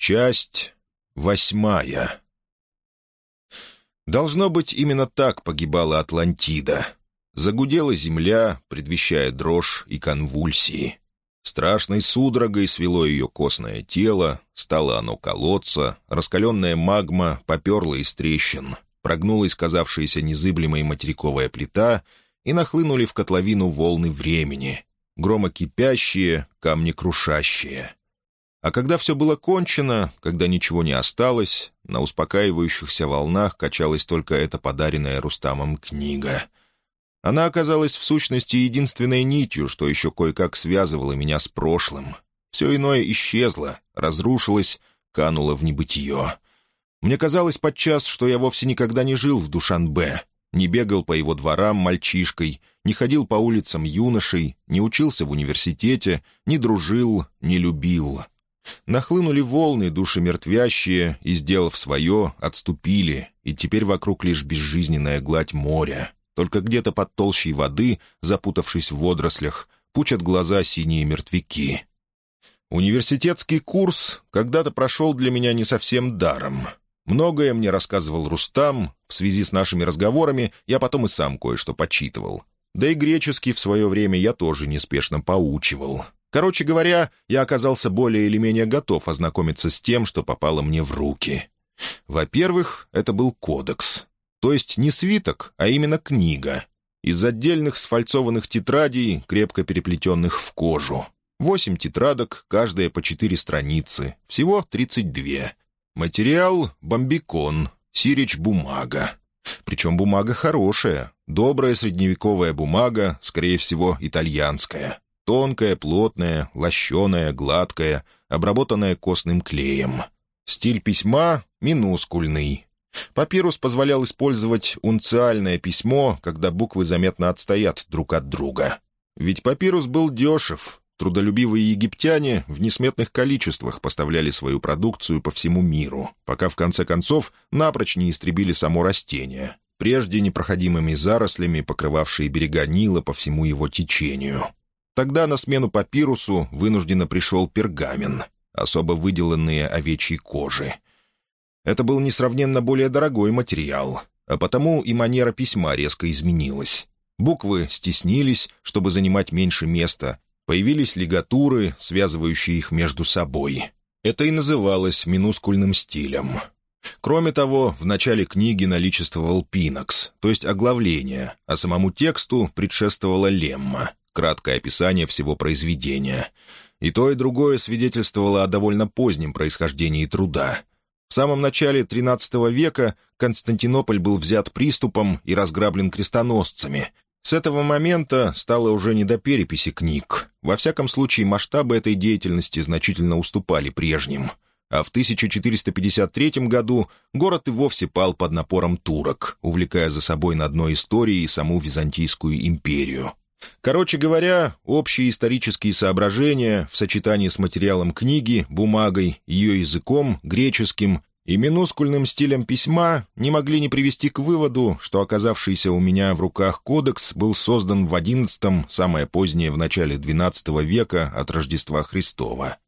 Часть восьмая. Должно быть, именно так погибала Атлантида. Загудела земля, предвещая дрожь и конвульсии. Страшной судорогой свело ее костное тело, стало оно колоться, раскаленная магма поперла из трещин, прогнулась казавшаяся незыблемой материковая плита и нахлынули в котловину волны времени, громокипящие, камни крушащие. А когда все было кончено, когда ничего не осталось, на успокаивающихся волнах качалась только эта подаренная Рустамом книга. Она оказалась в сущности единственной нитью, что еще кое-как связывало меня с прошлым. Все иное исчезло, разрушилось, кануло в небытие. Мне казалось подчас, что я вовсе никогда не жил в Душанбе, не бегал по его дворам мальчишкой, не ходил по улицам юношей, не учился в университете, не дружил, не любил. Нахлынули волны, души мертвящие, и, сделав свое, отступили, и теперь вокруг лишь безжизненная гладь моря. Только где-то под толщей воды, запутавшись в водорослях, пучат глаза синие мертвяки. Университетский курс когда-то прошел для меня не совсем даром. Многое мне рассказывал Рустам, в связи с нашими разговорами я потом и сам кое-что почитывал. Да и греческий в свое время я тоже неспешно поучивал. Короче говоря, я оказался более или менее готов ознакомиться с тем, что попало мне в руки. Во-первых, это был кодекс. То есть не свиток, а именно книга. Из отдельных сфальцованных тетрадей, крепко переплетенных в кожу. Восемь тетрадок, каждая по четыре страницы. Всего тридцать две. Материал — бомбикон, сирич бумага. Причем бумага хорошая, добрая средневековая бумага, скорее всего, итальянская. Тонкая, плотная, лощеная, гладкая, обработанная костным клеем. Стиль письма — минускульный. Папирус позволял использовать унциальное письмо, когда буквы заметно отстоят друг от друга. Ведь папирус был дешев. Трудолюбивые египтяне в несметных количествах поставляли свою продукцию по всему миру, пока в конце концов напрочь не истребили само растение, прежде непроходимыми зарослями, покрывавшие берега Нила по всему его течению. Тогда на смену папирусу вынужденно пришел пергамен, особо выделанные овечьей кожи. Это был несравненно более дорогой материал, а потому и манера письма резко изменилась. Буквы стеснились, чтобы занимать меньше места, появились лигатуры, связывающие их между собой. Это и называлось минускульным стилем. Кроме того, в начале книги наличествовал пинокс, то есть оглавление, а самому тексту предшествовала лемма, краткое описание всего произведения. И то, и другое свидетельствовало о довольно позднем происхождении труда. В самом начале XIII века Константинополь был взят приступом и разграблен крестоносцами. С этого момента стало уже не до переписи книг. Во всяком случае, масштабы этой деятельности значительно уступали прежним. А в 1453 году город и вовсе пал под напором турок, увлекая за собой на дно истории саму Византийскую империю. Короче говоря, общие исторические соображения в сочетании с материалом книги, бумагой, ее языком, греческим и минускульным стилем письма не могли не привести к выводу, что оказавшийся у меня в руках кодекс был создан в XI, самое позднее в начале XII века от Рождества Христова.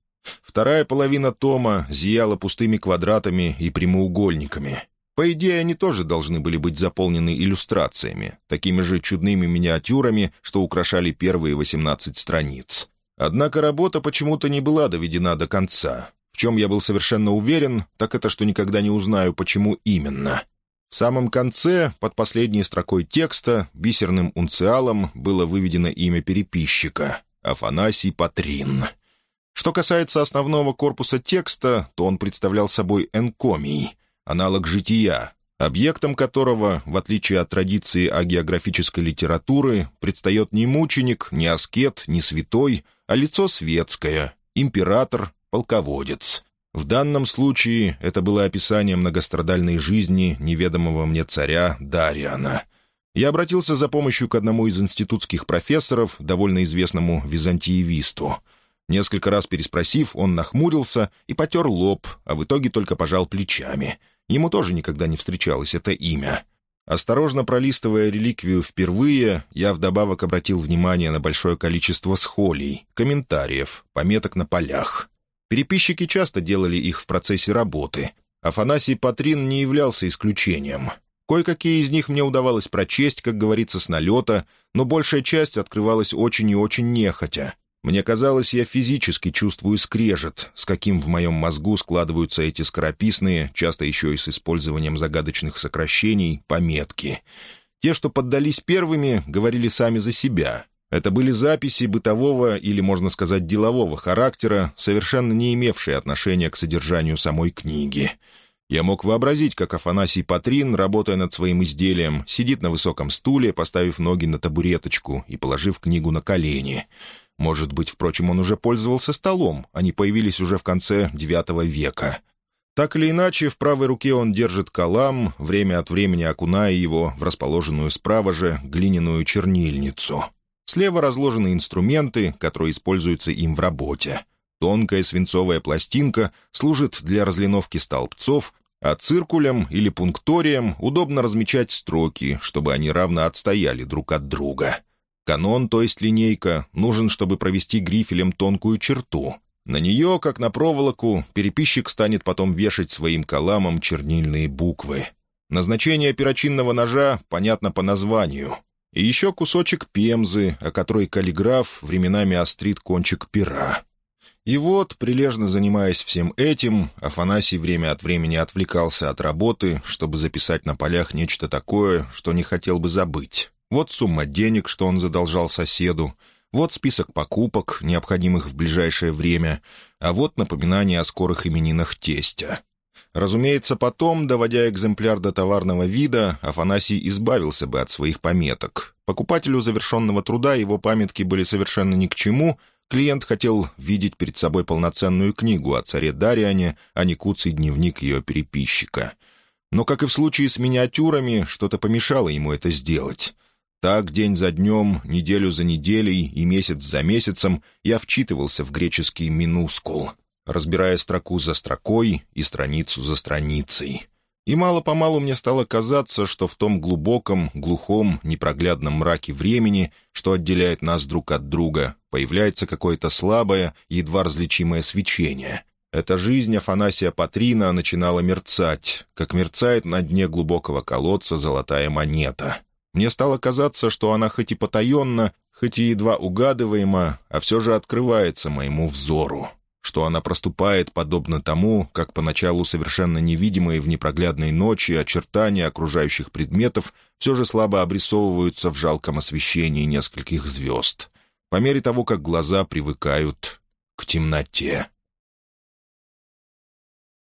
Вторая половина тома зияла пустыми квадратами и прямоугольниками. По идее, они тоже должны были быть заполнены иллюстрациями, такими же чудными миниатюрами, что украшали первые 18 страниц. Однако работа почему-то не была доведена до конца. В чем я был совершенно уверен, так это, что никогда не узнаю, почему именно. В самом конце, под последней строкой текста, бисерным унциалом было выведено имя переписчика — Афанасий Патрин. Что касается основного корпуса текста, то он представлял собой энкомий — аналог жития, объектом которого, в отличие от традиции агеографической литературы, предстает не мученик, не аскет, не святой, а лицо светское, император, полководец. В данном случае это было описание многострадальной жизни неведомого мне царя Дариана. Я обратился за помощью к одному из институтских профессоров, довольно известному византиевисту. Несколько раз переспросив, он нахмурился и потер лоб, а в итоге только пожал плечами — Ему тоже никогда не встречалось это имя. Осторожно пролистывая реликвию впервые, я вдобавок обратил внимание на большое количество схолей, комментариев, пометок на полях. Переписчики часто делали их в процессе работы. Афанасий Патрин не являлся исключением. Кое-какие из них мне удавалось прочесть, как говорится, с налета, но большая часть открывалась очень и очень нехотя. Мне казалось, я физически чувствую скрежет, с каким в моем мозгу складываются эти скорописные, часто еще и с использованием загадочных сокращений, пометки. Те, что поддались первыми, говорили сами за себя. Это были записи бытового или, можно сказать, делового характера, совершенно не имевшие отношения к содержанию самой книги. Я мог вообразить, как Афанасий Патрин, работая над своим изделием, сидит на высоком стуле, поставив ноги на табуреточку и положив книгу на колени. Может быть, впрочем, он уже пользовался столом, они появились уже в конце IX века. Так или иначе, в правой руке он держит калам, время от времени окуная его в расположенную справа же глиняную чернильницу. Слева разложены инструменты, которые используются им в работе. Тонкая свинцовая пластинка служит для разлиновки столбцов, а циркулем или пункторием удобно размечать строки, чтобы они равно отстояли друг от друга. Канон, то есть линейка, нужен, чтобы провести грифелем тонкую черту. На нее, как на проволоку, переписчик станет потом вешать своим каламом чернильные буквы. Назначение перочинного ножа понятно по названию. И еще кусочек пемзы, о которой каллиграф временами острит кончик пера. И вот, прилежно занимаясь всем этим, Афанасий время от времени отвлекался от работы, чтобы записать на полях нечто такое, что не хотел бы забыть. Вот сумма денег, что он задолжал соседу, вот список покупок, необходимых в ближайшее время, а вот напоминание о скорых именинах тестя. Разумеется, потом, доводя экземпляр до товарного вида, Афанасий избавился бы от своих пометок. Покупателю завершенного труда его памятки были совершенно ни к чему — Клиент хотел видеть перед собой полноценную книгу о царе Дариане, а не куцый дневник ее переписчика. Но, как и в случае с миниатюрами, что-то помешало ему это сделать. Так, день за днем, неделю за неделей и месяц за месяцем я вчитывался в греческий минускул, разбирая строку за строкой и страницу за страницей. И мало-помалу мне стало казаться, что в том глубоком, глухом, непроглядном мраке времени, что отделяет нас друг от друга, появляется какое-то слабое, едва различимое свечение. Эта жизнь Афанасия Патрина начинала мерцать, как мерцает на дне глубокого колодца золотая монета. Мне стало казаться, что она хоть и потаенно, хоть и едва угадываема, а все же открывается моему взору что она проступает подобно тому, как поначалу совершенно невидимые в непроглядной ночи очертания окружающих предметов все же слабо обрисовываются в жалком освещении нескольких звезд, по мере того, как глаза привыкают к темноте.